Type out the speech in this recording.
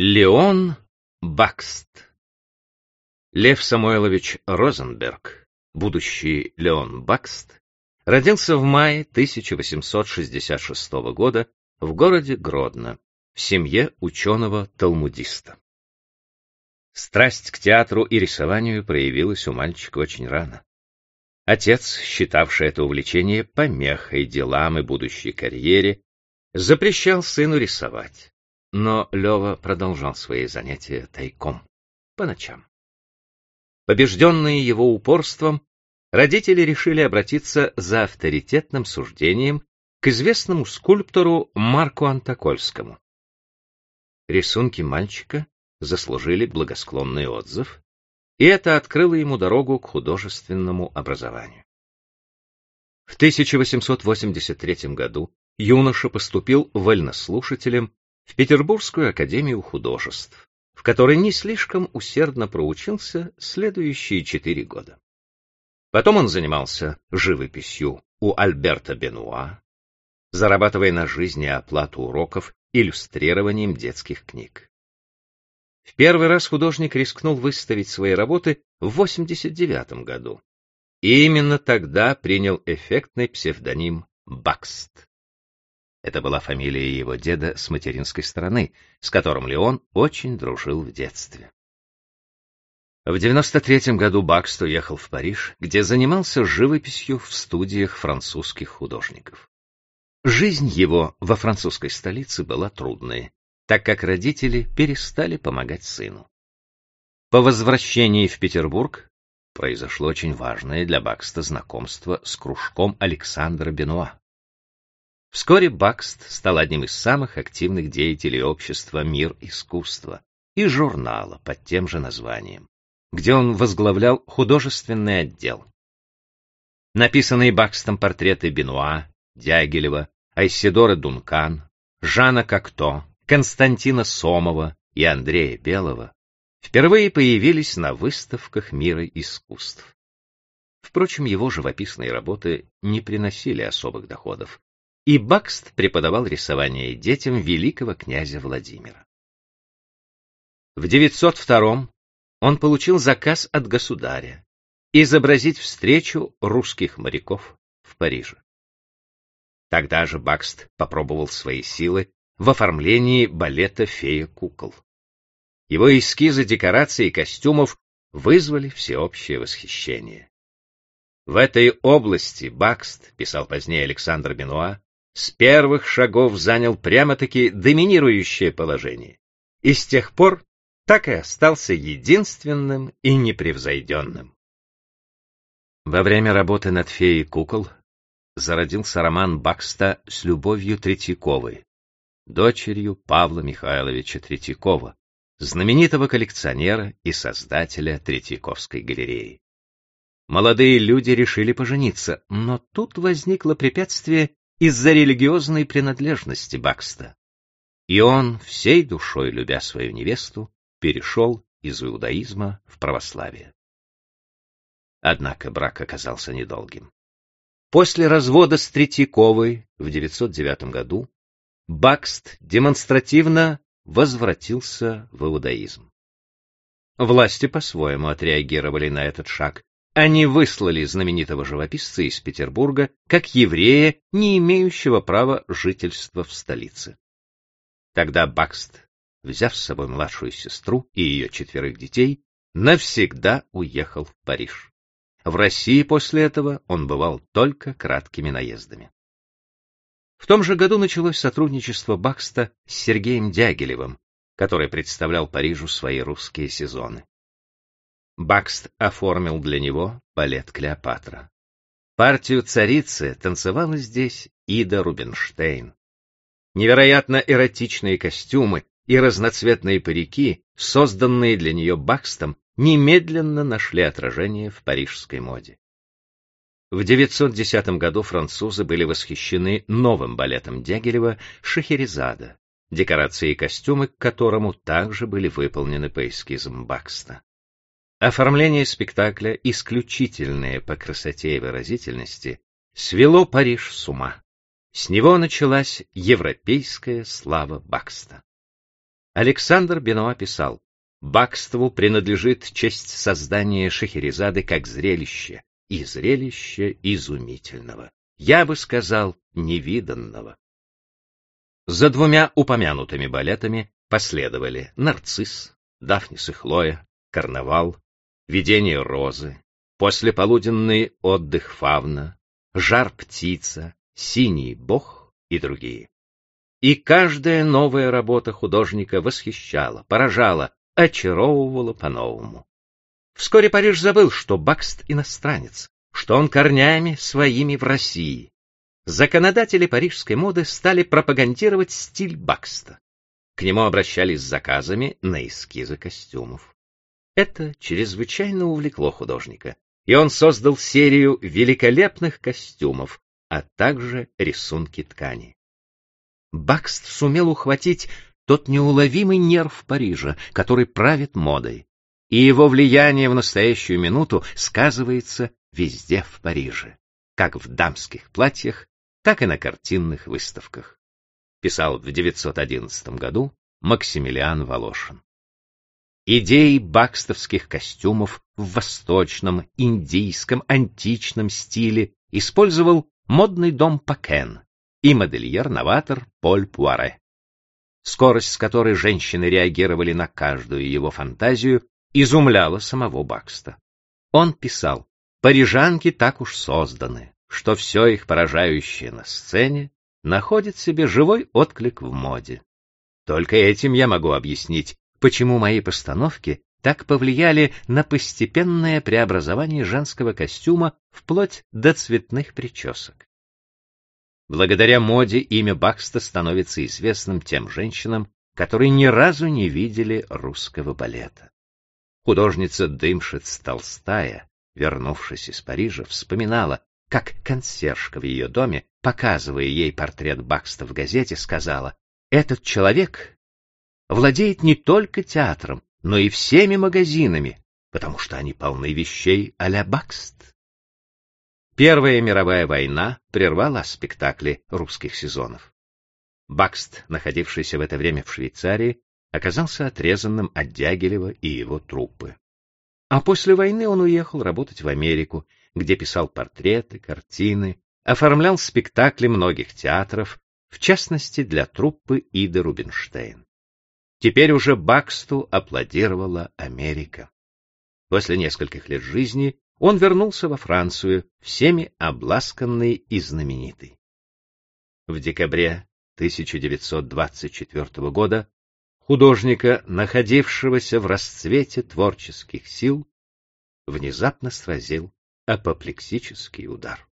Леон Бакст Лев Самойлович Розенберг, будущий Леон Бакст, родился в мае 1866 года в городе Гродно, в семье ученого-талмудиста. Страсть к театру и рисованию проявилась у мальчика очень рано. Отец, считавший это увлечение помехой делам и будущей карьере, запрещал сыну рисовать. Но Лева продолжал свои занятия тайком, по ночам. Побежденные его упорством, родители решили обратиться за авторитетным суждением к известному скульптору Марку Антокольскому. Рисунки мальчика заслужили благосклонный отзыв, и это открыло ему дорогу к художественному образованию. В 1883 году юноша поступил вольнослушателем в Петербургскую академию художеств, в которой не слишком усердно проучился следующие четыре года. Потом он занимался живописью у Альберта Бенуа, зарабатывая на жизнь и оплату уроков иллюстрированием детских книг. В первый раз художник рискнул выставить свои работы в 89 году. И именно тогда принял эффектный псевдоним Бакст. Это была фамилия его деда с материнской стороны, с которым Леон очень дружил в детстве. В 93 году Бакст уехал в Париж, где занимался живописью в студиях французских художников. Жизнь его во французской столице была трудной, так как родители перестали помогать сыну. По возвращении в Петербург произошло очень важное для Бакста знакомство с кружком Александра Бенуа. Вскоре Бакст стал одним из самых активных деятелей общества «Мир искусства» и журнала под тем же названием, где он возглавлял художественный отдел. Написанные Бакстом портреты Бенуа, Дягилева, Айседора Дункан, Жана Кокто, Константина Сомова и Андрея Белого впервые появились на выставках мира искусств. Впрочем, его живописные работы не приносили особых доходов, и Бакст преподавал рисование детям великого князя Владимира. В 902 он получил заказ от государя изобразить встречу русских моряков в Париже. Тогда же Бакст попробовал свои силы в оформлении балета «Фея кукол». Его эскизы декораций и костюмов вызвали всеобщее восхищение. В этой области Бакст, писал позднее Александр Бенуа, с первых шагов занял прямо-таки доминирующее положение, и с тех пор так и остался единственным и непревзойденным. Во время работы над «Феей кукол» зародился роман Бакста с Любовью Третьяковой, дочерью Павла Михайловича Третьякова, знаменитого коллекционера и создателя Третьяковской галереи. Молодые люди решили пожениться, но тут возникло препятствие из-за религиозной принадлежности Бакста. И он, всей душой любя свою невесту, перешел из иудаизма в православие. Однако брак оказался недолгим. После развода с Третьяковой в 909 году Бакст демонстративно возвратился в иудаизм. Власти по-своему отреагировали на этот шаг, они выслали знаменитого живописца из Петербурга как еврея, не имеющего права жительства в столице. Тогда Бакст, взяв с собой младшую сестру и ее четверых детей, навсегда уехал в Париж. В России после этого он бывал только краткими наездами. В том же году началось сотрудничество Бакста с Сергеем Дягилевым, который представлял Парижу свои русские сезоны. Бакст оформил для него балет Клеопатра. Партию царицы танцевала здесь Ида Рубинштейн. Невероятно эротичные костюмы и разноцветные парики, созданные для нее Бакстом, немедленно нашли отражение в парижской моде. В 910 году французы были восхищены новым балетом Дягилева «Шахерезада», декорации и костюмы к которому также были выполнены по эскизам Бакста. Оформление спектакля, исключительное по красоте и выразительности, свело Париж с ума. С него началась европейская слава Бакста. Александр Бенуа писал, «Бакству принадлежит честь создания Шахерезады как зрелище, и зрелище изумительного, я бы сказал, невиданного». За двумя упомянутыми балетами последовали «Нарцисс», «Дафнис и Хлоя», «Карнавал», «Видение розы», «Послеполуденный отдых фавна», «Жар птица», «Синий бог» и другие. И каждая новая работа художника восхищала, поражала, очаровывала по-новому. Вскоре Париж забыл, что Бакст иностранец, что он корнями своими в России. Законодатели парижской моды стали пропагандировать стиль Бакста. К нему обращались с заказами на эскизы костюмов. Это чрезвычайно увлекло художника, и он создал серию великолепных костюмов, а также рисунки ткани. Бакст сумел ухватить тот неуловимый нерв Парижа, который правит модой, и его влияние в настоящую минуту сказывается везде в Париже, как в дамских платьях, так и на картинных выставках. Писал в 911 году Максимилиан Волошин. Идеи бакстовских костюмов в восточном, индийском, античном стиле использовал модный дом Пакен и модельер-новатор Поль Пуаре. Скорость, с которой женщины реагировали на каждую его фантазию, изумляла самого Бакста. Он писал, «Парижанки так уж созданы, что все их поражающее на сцене находит себе живой отклик в моде. Только этим я могу объяснить, почему мои постановки так повлияли на постепенное преобразование женского костюма вплоть до цветных причесок. Благодаря моде имя Бакста становится известным тем женщинам, которые ни разу не видели русского балета. Художница Дымшиц Толстая, вернувшись из Парижа, вспоминала, как консьержка в ее доме, показывая ей портрет Бакста в газете, сказала, «Этот человек владеет не только театром, но и всеми магазинами, потому что они полны вещей а-ля Бакст. Первая мировая война прервала спектакли русских сезонов. Бакст, находившийся в это время в Швейцарии, оказался отрезанным от Дягилева и его труппы. А после войны он уехал работать в Америку, где писал портреты, картины, оформлял спектакли многих театров, в частности для труппы Иды Рубинштейн. Теперь уже Баксту аплодировала Америка. После нескольких лет жизни он вернулся во Францию, всеми обласканный и знаменитый. В декабре 1924 года художника, находившегося в расцвете творческих сил, внезапно сразил апоплексический удар.